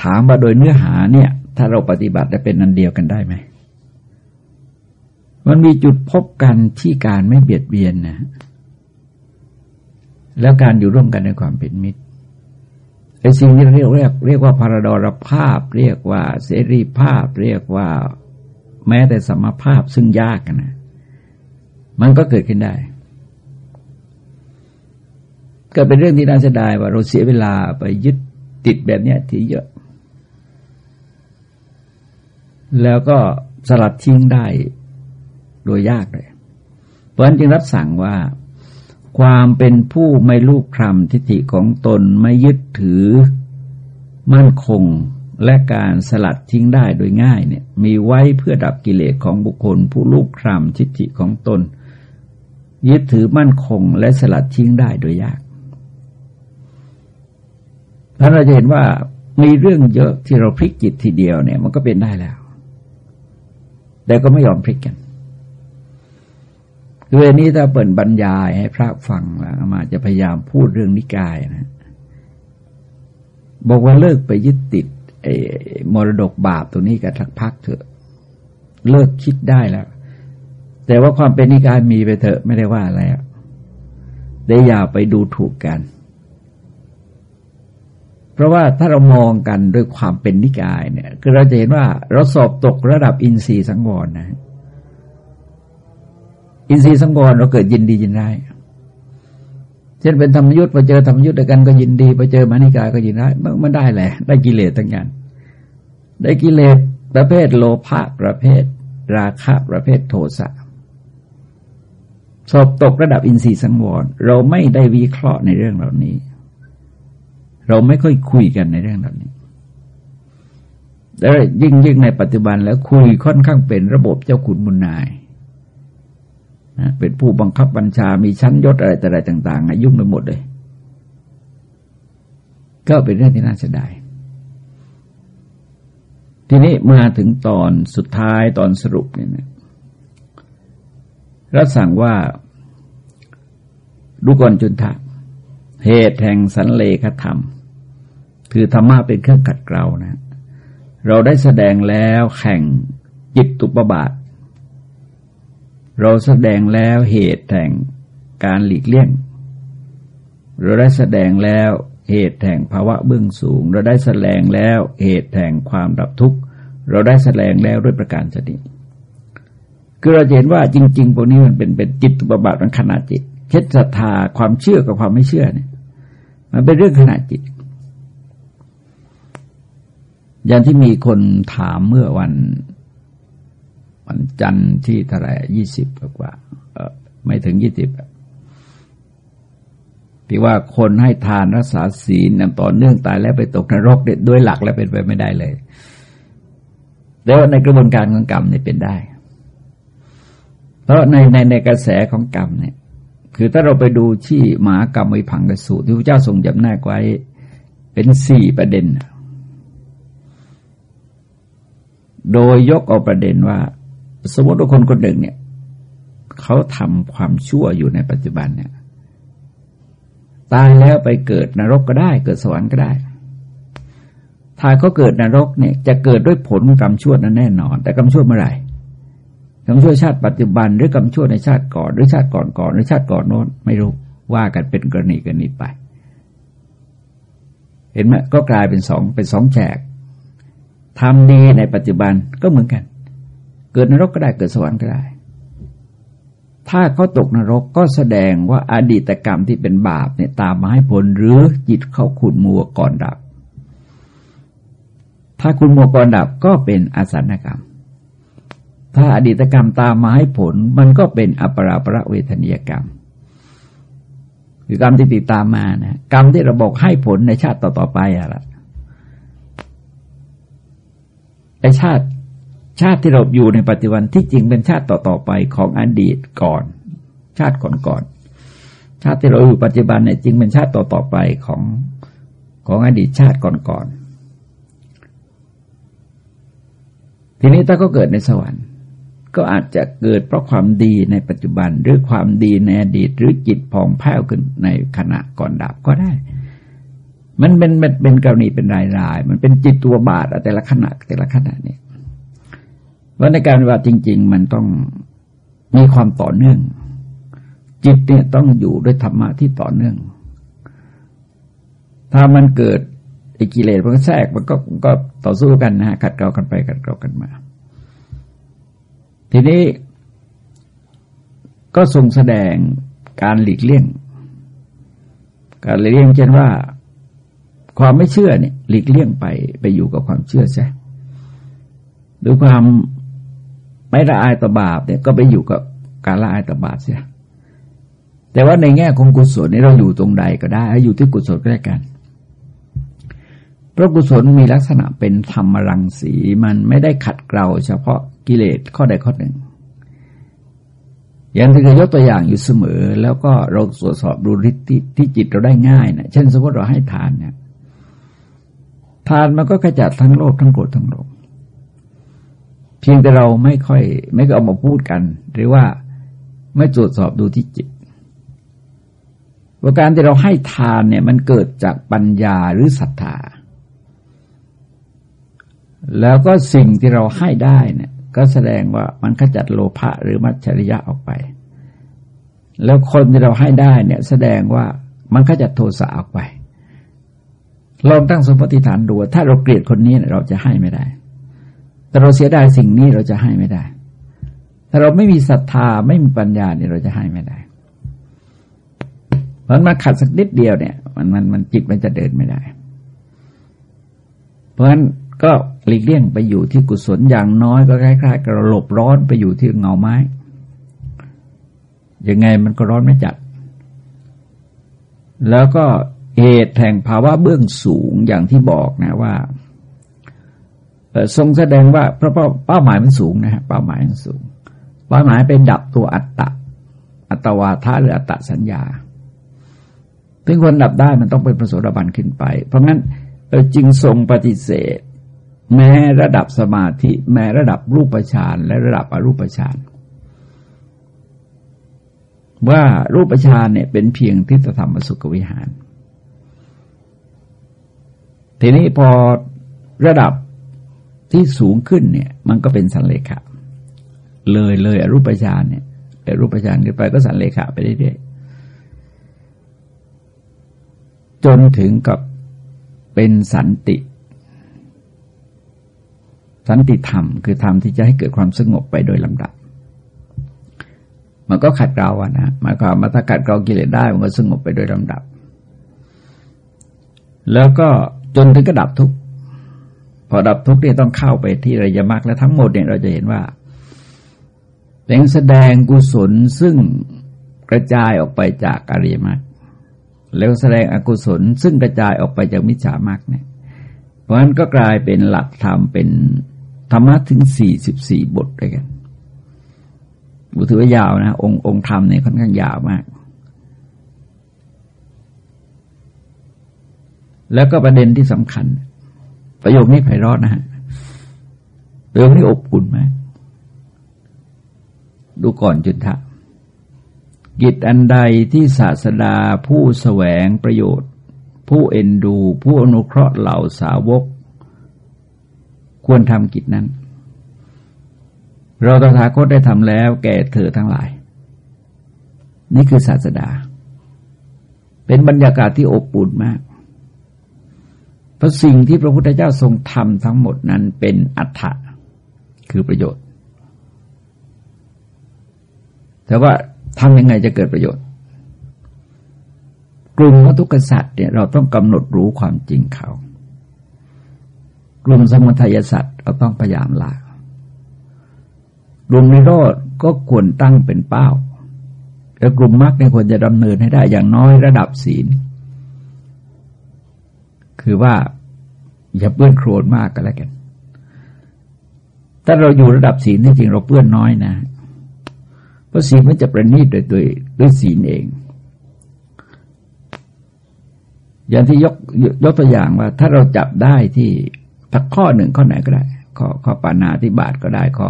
Speaker 1: ถามว่าโดยเนื้อหาเนี่ย ถ้าเราปฏิบัติจะเป็นนันเดียวกันได้ไหมมันมีจุดพบกันที่การไม่เบียดเบียนนะ แล้วการอยู่ร่วมกันในความเป็นมิตรไอ้สิ่งที่เรียกเรียกเรียกว่าพาราดรภาพ เรียกว่าเสรีภาพ เรียกว่าแม้แต่สมภาพซึ่งยากนะมันก็เกิดขึ้นได้ ก็เป็นเรื่องที่น่าเสียดายว่าเราเสียเวลาไปยึดติดแบบนี้ที่เยอะ แล้วก็สลัดทิ้งได้โดยยากเลย เพราะฉะนั้นจึงรับสั่งว่า ความเป็นผู้ไม่ลูกคลำทิฏฐิของตนไม่ยึดถือมั่นคงและการสลัดทิ้งได้โดยง่ายเนี่ย มีไว้เพื่อดับกิเลสของบุคคล ผู้ลูกคลำทิฏฐิของตน ยึดถือมั่นคงและสลัดทิ้งได้โดยยากถ้าเราจะเห็นว่ามีเรื่องเยอะที่เราพลิกจิตทีเดียวเนี่ย มันก็เป็นได้แล้ว แต่ก็ไม่ยอมพลิกกัน คืออันนี้ถ้าเปิดบรรยายให้พระฟังแล้วมาจะพยายามพูดเรื่องนิกายนะ บอกว่าเลิกไปยึดติดไอ้มรดกบาปตัวนี้กันทักพักเถอะ เลิกคิดได้แล้ว แต่ว่าความเป็นนิกายมีไปเถอะไม่ได้ว่าอะไรได้อย่าไปดูถูกกัน เพราะว่าถ้าเรามองกันด้วยความเป็นนิกายเนี่ย คือเราจะเห็นว่าเราสอบตกระดับอินทรีย์สังวรนะ อินทรีย์สังวรเราเกิดยินดียินร้ายเช่นเป็นธรรมยุทธ์พอเจอธรรมยุทธ์ด้วยกันก็ยินดีพอเจอมานิกายก็ยินร้ายมันได้แหละ ได้กิเลสทั้งนั้นได้กิเลสประเภทโลภะประเภท ราคะประเภทโทสะสอบตกระดับอินทรีย์สังวร เราไม่ได้วิเคราะห์ในเรื่องเหล่านี้ เราไม่ค่อยคุยกันในเรื่องเหล่านี้แล้วยิ่งยิ่งในปัจจุบันแล้วคุยค่อนข้างเป็นระบบเจ้าขุนมุนนาย เป็นผู้บังคับบัญชา มีชั้นยศอะไรแต่อะไรต่างๆยุ่งไปหมดเลย ก็เป็นเรื่องที่น่าเสียดาย ทีนี้มาถึงตอนสุดท้ายตอนสรุปเนี่ยนะรัสั่งว่าดูก่อนจุนทะเหตุแห่งสันเลขธรรม คือธรรมะเป็นเครื่องขัดเกลานะ เราได้แสดงแล้วแข่งจิตตุปบาท เราแสดงแล้วเหตุแห่งการหลีกเลี่ยง เราได้แสดงแล้วเหตุแห่งภาวะเบื้องสูง เราได้แสดงแล้วเหตุแห่งความดับทุกข์ เราได้แสดงแล้วด้วยประการชนิดคือเราเห็นว่าจริง ๆ พวกนี้มันเป็นเป็นจิตตุบาทมันขนาดจิตเช็ดศรัทธาความเชื่อกับความไม่เชื่อเนี่ย มันเป็นเรื่องขนาดจิต อย่างที่มีคนถามเมื่อวัน วันจันทร์ที่เท่าไหร่ยี่สิบกว่าไม่ถึงยี่สิบที่ว่าคนให้ทานรักษาศีลต่อเนื่องตายแล้วไปตกนรกด้วยหลักแล้วเป็นไปไม่ได้เลยแต่ว่าในกระบวนการของกรรมเนี่ยเป็นได้ เพราะในในในกระแสของกรรมเนี่ย คือถ้าเราไปดูที่มหากรรมวิพังกสูตรที่พระเจ้าทรงจำแนกไว้ เป็นสี่ประเด็น โดยยกเอาประเด็นว่า สมมติว่าคนคนหนึ่งเนี่ยเขาทำความชั่วอยู่ในปัจจุบันเนี่ย ตายแล้วไปเกิดนรกก็ได้ เกิดสวรรค์ก็ได้ ถ้าเขาเกิดนรกเนี่ย จะเกิดด้วยผลกรรมชั่วนั้นแน่นอน แต่กรรมชั่วเมื่อไหร่กรรมชั่วชาติปัจจุบัน หรือกรรมชั่วในชาติก่อนหรือชาติก่อนก่อนหรือชาติก่อนโน้นไม่รู้ว่ากันเป็นกรณีกรณีไป เห็นไหมก็กลายเป็นสองเป็นสองแฉกทำดีในปัจจุบันก็เหมือนกัน เกิดนรกก็ได้เกิดสวรรค์ก็ได้ ถ้าเขาตกนรกก็แสดงว่าอาดีตกรรมที่เป็นบาปเนี่ยตามมาให้ผลหรือจิตเขาขุนมัวก่อนดับ ถ้าคุณมัวก่อนดับก็เป็นอาสนกรรม ถ้าอดีตกรรมตามมาให้ผลมันก็เป็นอปราประเวทนียกรรมคือกรรมที่ติดตามมานะกรรมที่เราบอกให้ผลในชาติต่อๆไปอะไรไอชาติ ชาติที่เราอยู่ในปัจจุบันที่จริงเป็นชาติต่อๆไปของอดีตก่อน ชาติก่อนๆชาติที่เราอยู่ปัจจุบันเนี่ยจึงเป็นชาติต่อๆไปของของอดีตชาติก่อนๆทีนี้ถ้าก็เกิดในสวรรค์ ก็อาจจะเกิดเพราะความดีในปัจจุบันหรือความดีในอดีตหรือจิตผ่องแผ้วขึ้นในขณะก่อนดับก็ได้มันเป็นเป็นกรณีเป็นรายๆ มันเป็นจิตตัวบาทแต่ละขณะแต่ละขณะเนี่ย ว่าในการปฏิบัติจริง ๆ มันต้องมีความต่อเนื่อง จิตเนี่ยต้องอยู่ด้วยธรรมะที่ต่อเนื่อง ถ้ามันเกิดไอ้กิเลสมันก็แทรกมันก็ก็ต่อสู้กันนะฮะขัดเกลากันไปขัดเกลากันมา ทีนี้ก็ทรงแสดงการหลีกเลี่ยง การหลีกเลี่ยงเช่นว่า ความไม่เชื่อเนี่ย หลีกเลี่ยงไปไปอยู่กับความเชื่อใช่หรือความ ไม่ละอายต่อบาปเนี่ยก็ไปอยู่กับการละอายต่อบาปเสียแต่ว่าในแง่ของกุศลนี่เราอยู่ตรงใดก็ได้อยู่ที่กุศลก็ได้กันเพราะกุศลมีลักษณะเป็นธรรมรังสีมันไม่ได้ขัดเกลาเฉพาะกิเลสข้อใดข้อหนึ่ง อย่างที่เคยยกตัวอย่างอยู่เสมอ แล้วก็เราตรวจสอบดูฤทธิ์ที่จิตเราได้ง่ายนะเช่นสมมติเราให้ทานเนี่ยทานมันก็ขจัดทั้งโลภทั้งโกรธทั้งหลง เพียงแต่เราไม่ค่อย ไม่ก็เอามาพูดกัน หรือว่าไม่ตรวจสอบดูที่จิตว่าการที่เราให้ทานเนี่ย มันเกิดจากปัญญาหรือศรัทธา แล้วก็สิ่งที่เราให้ได้เนี่ย ก็แสดงว่ามันขจัดโลภะหรือมัจฉริยะออกไป แล้วคนที่เราให้ได้เนี่ย แสดงว่ามันขจัดโทสะออกไป ลองตั้งสมมติฐานดูถ้าเราเกลียดคนนี้เราจะให้ไม่ได้ แต่เราเสียดายสิ่งนี้เราจะให้ไม่ได้ถ้าเราไม่มีศรัทธาไม่มีปัญญาเนี่ยเราจะให้ไม่ได้ เพราะมันขัดสักนิดเดียวเนี่ย มันมันมันจิตมันจะเดินไม่ได้ เพราะฉะนั้นก็หลีกเลี่ยงไปอยู่ที่กุศลอย่างน้อยก็คล้ายๆกับเราหลบร้อนไปอยู่ที่เงาไม้ ยังไงมันก็ร้อนไม่จัด แล้วก็เหตุแห่งภาวะเบื้องสูงอย่างที่บอกนะว่า ทรงแสดงว่าเพราะเป้าหมายมันสูงนะฮะเป้าหมายมันสูง เป้าหมายเป็นดับตัวอัตตะ อัตวาทะหรืออัตตสัญญาถึงคนดับได้มันต้องเป็นพระโสดาบันขึ้นไป เพราะงั้นจึงทรงปฏิเสธ แม้ระดับสมาธิ แม้ระดับรูปฌานและระดับอรูปฌานว่ารูปฌานเนี่ยเป็นเพียงทิฏฐธรรมสุขวิหาร ทีนี้พอระดับ ที่สูงขึ้นเนี่ย มันก็เป็นสันเลขะ เลยเลยอรูปฌานเนี่ยอรูปฌานขึ้นไปก็สันเลขะไปเรื่อยๆจนถึงกับเป็นสันติ สันติธรรม คือธรรมที่จะให้เกิดความสงบไปโดยลำดับ มันก็ขัดเกลาอะนะหมายความว่าถ้าขัดเกลากิเลสได้มันก็สงบไปโดยลำดับ แล้วก็จนถึงกระดับทุก พอดับทุกข์เนี่ยต้องเข้าไปที่ระยมรรคและทั้งหมดเนี่ยเราจะเห็นว่าเป็นแสดงกุศลซึ่งกระจายออกไปจากอริยมรรคแล้วแสดงอกุศลซึ่งกระจายออกไปจากมิจฉามรรคเนี่ย เพราะฉะนั้นก็กลายเป็นหลักธรรมเป็นธรรมะถึงสี่สิบสี่บทด้วยกันบุถือว่ายาวนะ องค์องค์ธรรมเนี่ยค่อนข้างยาวมาก แล้วก็ประเด็นที่สำคัญ ประโยคนี้ไพเราะนะฮะประโยคนี้อบอุ่นไหมดูก่อนจุนทะกิจอันใดที่ศาสดาผู้แสวงประโยชน์ ผู้เอ็นดู ผู้อนุเคราะห์เหล่าสาวก ควรทำกิจนั้น เราตถาคตได้ทำแล้วแก่เธอทั้งหลาย นี่คือศาสดา เป็นบรรยากาศที่อบอุ่นมาก เพราะสิ่งที่พระพุทธเจ้าทรงทำทั้งหมดนั้นเป็นอัตถะคือประโยชน์ แต่ว่าทำยังไงจะเกิดประโยชน์ กลุ่มวัตุกษัตริย์เนี่ยเราต้องกำหนดรู้ความจริงเขา กลุ่มสมุทัยสัตว์เราต้องพยายามละกลุ่มนิโรธก็ควรตั้งเป็นเป้า แล้วกลุ่มมรรคเนี่ยควรจะดำเนินให้ได้อย่างน้อยระดับศีล คือว่าอย่าเปื้อนโครนมากก็แล้วกัน ถ้าเราอยู่ระดับศีลที่จริงเราเปื้อนน้อยนะ เพราะศีลมันจะประณีตโดยโดยด้วยศีลเอง อย่างที่ยกยกตัวอย่างว่า ถ้าเราจับได้ที่ทักข้อหนึ่งข้อไหนก็ได้ ข้อข้อปานาธิบาตก็ได้ข้อ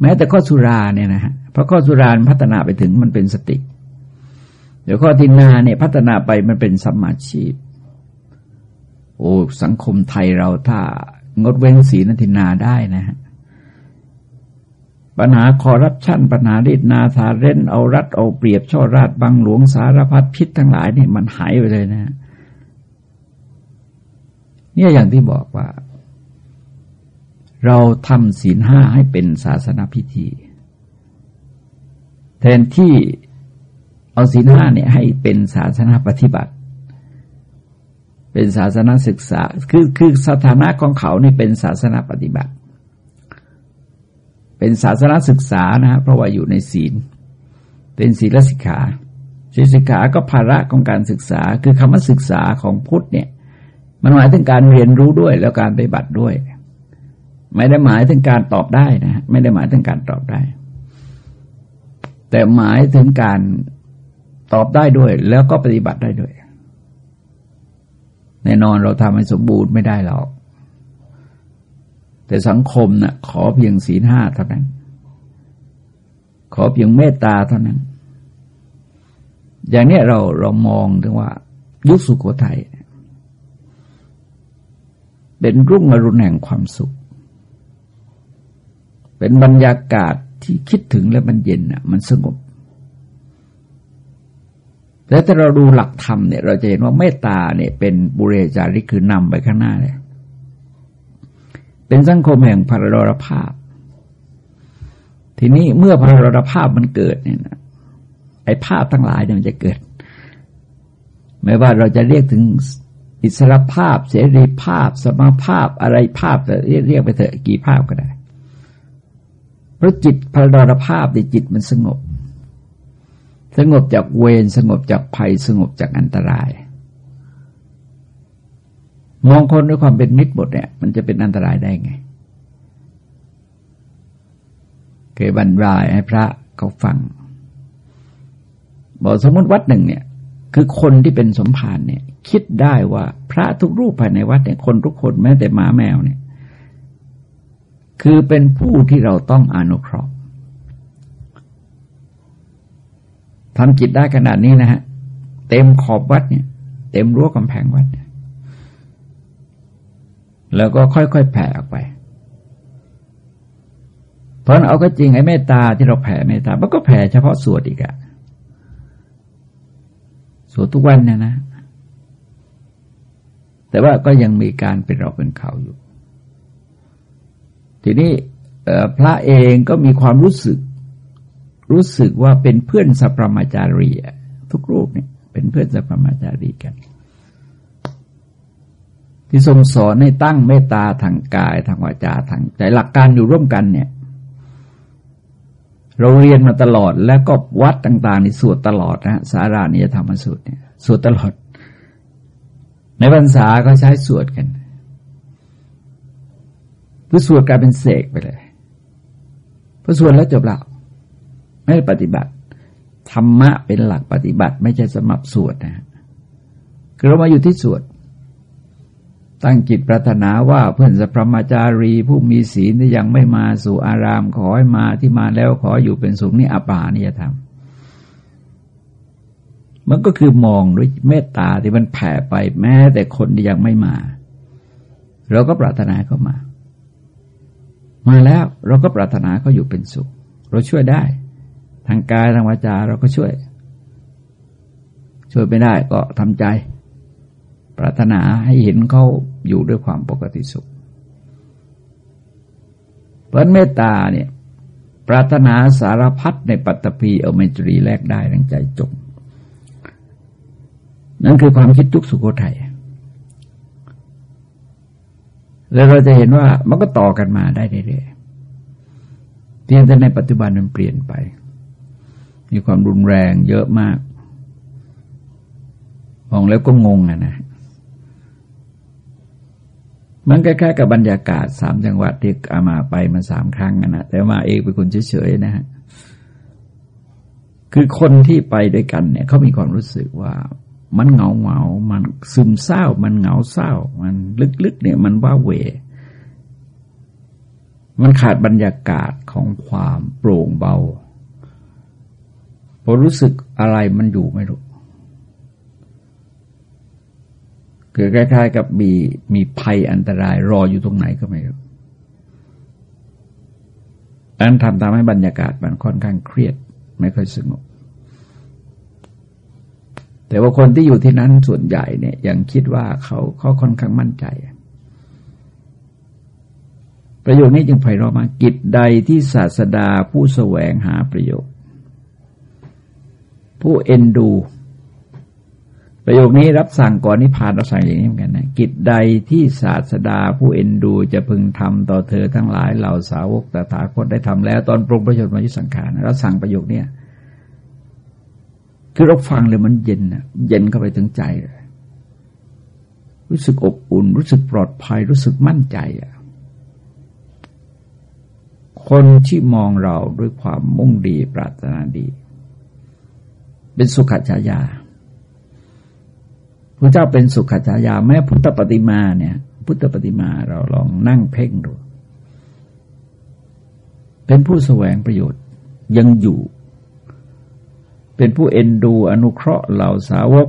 Speaker 1: แม้แต่ข้อสุราเนี่ยนะฮะเพราะข้อสุราพัฒนาไปถึงมันเป็นสติ เดี๋ยวข้อทินาเนี่ยพัฒนาไปมันเป็นสัมมาชีพ โอ้สังคมไทยเราถ้างดเว้นศีลทินาได้นะฮะปัญหาคอรัปชันปัญหารีดนาทาเร่นเอารัดเอาเปรียบช่อราดบังหลวงสารพัดพิษทั้งหลายนี่มันหายไปเลยนะ เนี่ยอย่างที่บอกว่า เราทำศีลห้าให้เป็นศาสนาพิธี แทนที่เอาศีลห้าเนี่ยให้เป็นศาสนาปฏิบัติ เป็นศาสนาศึกษา คือคือสถานะของเขานี่เป็นศาสนาปฏิบัติ เป็นศาสนาศึกษานะเพราะว่าอยู่ในศีล เป็นศีลสิกขาศีลสิกขาก็ภาระของการศึกษา คือคำว่าศึกษาของพุทธเนี่ย มันหมายถึงการเรียนรู้ด้วยแล้วการปฏิบัติด้วย ไม่ได้หมายถึงการตอบได้นะไม่ได้หมายถึงการตอบได้ แต่หมายถึงการตอบได้ด้วย แล้วก็ปฏิบัติได้ด้วย แน่นอนเราทำให้สมบูรณ์ไม่ได้หรอก แต่สังคมนะ่ะขอเพียงศีลห้าเท่านั้น ขอเพียงเมตตาเท่านั้น อย่างนี้เราเรามองถึงว่า ยุคสุโขทัยเป็นรุ่งอรุณแห่งความสุข เป็นบรรยากาศที่คิดถึงแล้วมันเย็นอะ มันสงบ แต่ถ้าเราดูหลักธรรมเนี่ย เราจะเห็นว่าเมตตาเนี่ย เป็นบุเรจาริคือนำไปข้างหน้าเลยเป็นสังคมแห่งพารดรภาพ ทีนี้เมื่อพารดรภาพมันเกิดเนี่ยนะไอ้ภาพทั้งหลายเนี่ยมันจะเกิด ไม่ว่าเราจะเรียกถึงอิสรภาพ เสรีภาพ สมาภาพอะไรภาพจะเรียกเรียกไปเถอะกี่ภาพก็ได้ เพราะจิตพารดรภาพในจิตมันสงบ สงบจากเวรสงบจากภัยสงบจากอันตราย มองคนด้วยความเป็นมิตรหมดเนี่ย มันจะเป็นอันตรายได้ไง เคยบรรยายให้พระเขาฟัง บอกสมมติวัดหนึ่งเนี่ย คือคนที่เป็นสมภารเนี่ย คิดได้ว่าพระทุกรูปภายในวัดเนี่ยคนทุกคนแม้แต่หมาแมวเนี่ย คือเป็นผู้ที่เราต้องอนุเคราะห์ ทำจิตได้ขนาดนี้นะฮะ เต็มขอบวัดเนี่ย เต็มรั้วกำแพงวัด แล้วก็ค่อยๆแผ่ออกไป เพราะเอาก็จริงไอ้เมตตาที่เราแผ่เมตตา มันก็แผ่เฉพาะสวดอีกอะสวดทุกวันเนี่ยนะ แต่ว่าก็ยังมีการเป็นเราเป็นเขาอยู่ ทีนี้พระเองก็มีความรู้สึก รู้สึกว่าเป็นเพื่อนสัพพมาจารีทุกรูปเนี่ยเป็นเพื่อนสัพพมาจารีกัน ที่ทรงสอนให้ตั้งเมตตาทางกายทางวาจาทางใจหลักการอยู่ร่วมกันเนี่ย เราเรียนมาตลอดแล้วก็วัดต่างๆนี่สวดตลอดนะสารานิยธรรมสูตรเนี่ยสวดตลอด ในพรรษาก็ใช้สวดกันเพื่อสวดกลายเป็นเสกไปเลยพอสวดแล้วจบแล้ว ไม่ได้ปฏิบัติ ธรรมะเป็นหลักปฏิบัติ ไม่ใช่สมับสวดนะคือเรามาอยู่ที่สวดตั้งจิตปรารถนาว่าเพื่อนสัพพมาจารีผู้มีศีลที่ยังไม่มาสู่อารามขอให้มาที่มาแล้วขออยู่เป็นสุขนี่อปานิยธรรมมันก็คือมองด้วยเมตตาที่มันแผ่ไปแม้แต่คนที่ยังไม่มา เราก็ปรารถนาเขามา มาแล้วเราก็ปรารถนาเขาอยู่เป็นสุข เราช่วยได้ ทางกายทางวาจาเราก็ช่วย ช่วยไม่ได้ก็ทำใจ ปรารถนาให้เห็นเขาอยู่ด้วยความปกติสุขเพราะเมตตาเนี่ยปรารถนาสารพัดในปัตตภีเอาเมตรีแลกได้ทั้งใจจง นั่นคือความคิดทุกสุโขทัยแล้วเราจะเห็นว่ามันก็ต่อกันมาได้เรื่อยๆเพียงแต่ในปัจจุบันมันเปลี่ยนไป มีความรุนแรงเยอะมากมองแล้วก็งงอะนะมันคล้ายๆกับบรรยากาศสามจังหวัดที่อามาไปมาสามครั้งนะแต่มาเองเป็นคนเฉยๆนะฮะคือคนที่ไปด้วยกันเนี่ยเขามีความรู้สึกว่ามันเหงาเหงา มันซึมเศร้า มันเหงาเศร้า มันลึกๆเนี่ยมันว่าเว มันขาดบรรยากาศของความโปร่งเบา พอรู้สึกอะไรมันอยู่ไม่รู้เกิดคล้ายๆกับมีมีภัยอันตรายรออยู่ตรงไหนก็ไม่รู้อันทำทำให้บรรยากาศมันค่อนข้างเครียด ไม่ค่อยสงบ แต่ว่าคนที่อยู่ที่นั้นส่วนใหญ่เนี่ยยังคิดว่าเขาเขาค่อนข้างมั่นใจ ประโยคนี้จึงไพเราะมากิจใดที่ศาสดาผู้แสวงหาประโยชน์ ผู้เอ็นดู ประโยคนี้รับสั่งก่อนนิพพานเราสั่งอย่างนี้เหมือนกันนะกิจใดที่ศาสดาผู้เอ็นดูจะพึงทำต่อเธอทั้งหลายเหล่าสาวกตถาคตได้ทำแล้ว ตอนปรงประโยชน์มายุสังขารเราสั่งประโยคเนี้ยคือเราฟังเลยมันเย็นนะเย็นเข้าไปถึงใจเลยรู้สึกอบอุ่น รู้สึกปลอดภัย รู้สึกมั่นใจอะคนที่มองเราด้วยความมุ่งดีปรารถนาดี เป็นสุขจายาพระเจ้าเป็นสุขจายาแม้พุทธปฏิมาเนี่ย พุทธปฏิมาเราลองนั่งเพ่งดู เป็นผู้แสวงประโยชน์ยังอยู่ เป็นผู้เอ็นดูอนุเคราะห์เหล่าสาวก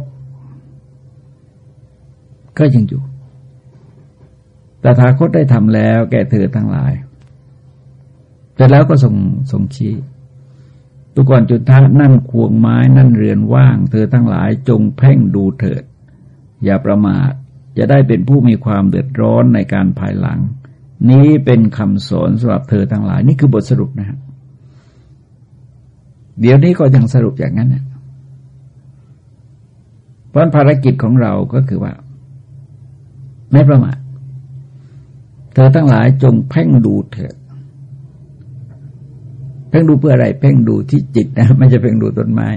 Speaker 1: ก็ยังอยู่แต่ทาคตได้ทำแล้วแก่เธอทั้งหลาย แต่แล้วก็ส่งส่งชี้ ตุก่อนจุดท่านั่นควงไม้นั่นเรือนว่าง เธอทั้งหลายจงเพ่งดูเถิด อย่าประมาทจะได้เป็นผู้มีความเดือดร้อนในการภายหลัง นี้เป็นคำสอนสำหรับเธอทั้งหลาย นี่คือบทสรุปนะฮะเดี๋ยวนี้ก็ยังสรุปอย่างนั้นนะเพราะภารกิจของเราก็คือว่า ไม่ประมาทเธอทั้งหลายจงเพ่งดูเถิด พ่งดูเพื่ออะไร เพ่งดูที่จิตนะไม่จะเพ่งดูต้นไม้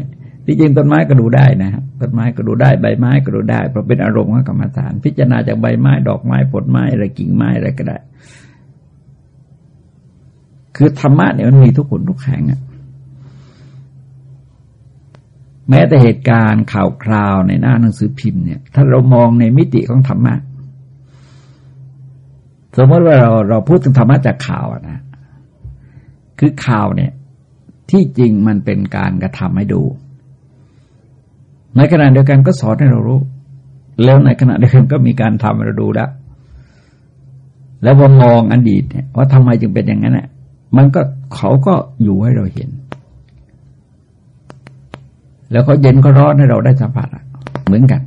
Speaker 1: ที่จริงต้นไม้ก็ดูได้นะต้นไม้ก็ดูได้ใบไม้ก็ดูได้เพราะเป็นอารมณ์ของกรรมฐาน พิจารณาจากใบไม้ดอกไม้ผลไม้อะไรกิ่งไม้อะไรก็ได้ คือธรรมะเนี่ยมันมีทุกคนทุกแห่งอะแม้แต่เหตุการณ์ข่าวคราวในหน้าหนังสือพิมพ์เนี่ย ถ้าเรามองในมิติของธรรมะสมมติว่าเราเราพูดถึงธรรมะจากข่าวนะ คือข่าวเนี่ย ที่จริงมันเป็นการกระทำให้ดูในขณะเดียวกันก็สอนให้เรารู้ แล้วในขณะเดียวกันก็มีการทำเราดูแล้วแล้วพอมองอดีตเนี่ยว่าทำไมจึงเป็นอย่างนั้นเนี่ยมันก็เขาก็อยู่ให้เราเห็น แล้วเขาเย็นก็ร้อนให้เราได้สัมผัสเหมือนกัน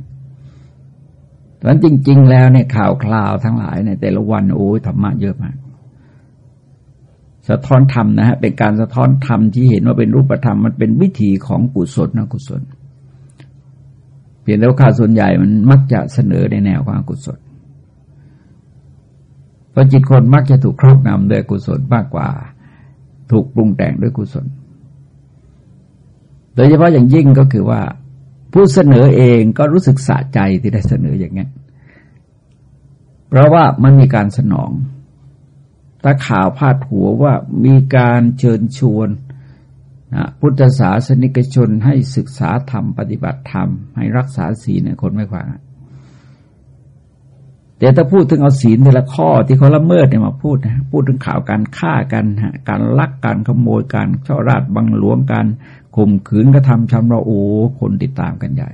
Speaker 1: เพราะจริง ๆ แล้วเนี่ยข่าวคราวทั้งหลายในแต่ละวันโอ้ยธรรมะเยอะมาก สะท้อนธรรมนะฮะเป็นการสะท้อนธรรมที่เห็นว่าเป็นรูปธรรมมันเป็นวิถีของกุศลนะกุศลเพียงแต่ว่าข่าส่วนใหญ่มันมักจะเสนอในแนวความกุศลเพราะจิตคนมักจะถูกครอบงำด้วยกุศลมากกว่า ถูกปรุงแต่งด้วยกุศล โดยเฉพาะอย่างยิ่งก็คือว่า ผู้เสนอเองก็รู้สึกสะใจที่ได้เสนออย่างนี้เพราะว่ามันมีการสนอง ถ้าข่าวพาดหัวว่ามีการเชิญชวนนะพุทธศาสนิกชนให้ศึกษาธรรม ปฏิบัติธรรม ให้รักษาศีลเนี่ยคนไม่ฟังแต่ถ้าพูดถึงเอาศีลแต่ละข้อที่เขาละเมิดเนี่ยมาพูดนะพูดถึงข่าวการฆ่ากันการลักการขโมยการช่อราดบังหลวงการข่มขืนกระทำชำเราโอ้คนติดตามกันใหญ่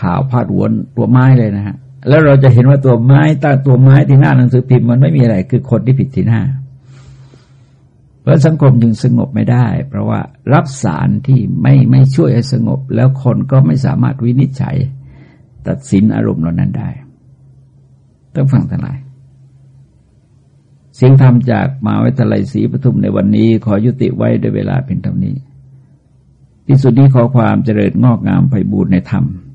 Speaker 1: ข่าวพาดหัวตัวไม้เลยนะฮะ แล้วเราจะเห็นว่าตัวไม้ตาตัวไม้ที่หน้าหนังสือพิมพ์มันไม่มีอะไร คือคนที่ผิดที่หน้าเพราะสังคมจึงสงบไม่ได้ เพราะว่ารับสารที่ไม่ไม่ช่วยให้สงบ แล้วคนก็ไม่สามารถวินิจฉัย ตัดสินอารมณ์เหล่านั้นได้ต้องฟังทั้งหลาย เสียงธรรมจากมาวิทยาลัยศรีปทุมในวันนี้ ขอยุติไว้ด้วยเวลาเพียงเท่านี้ ที่สุดนี้ขอความเจริญงอกงามไพบูรณ์ในธรรม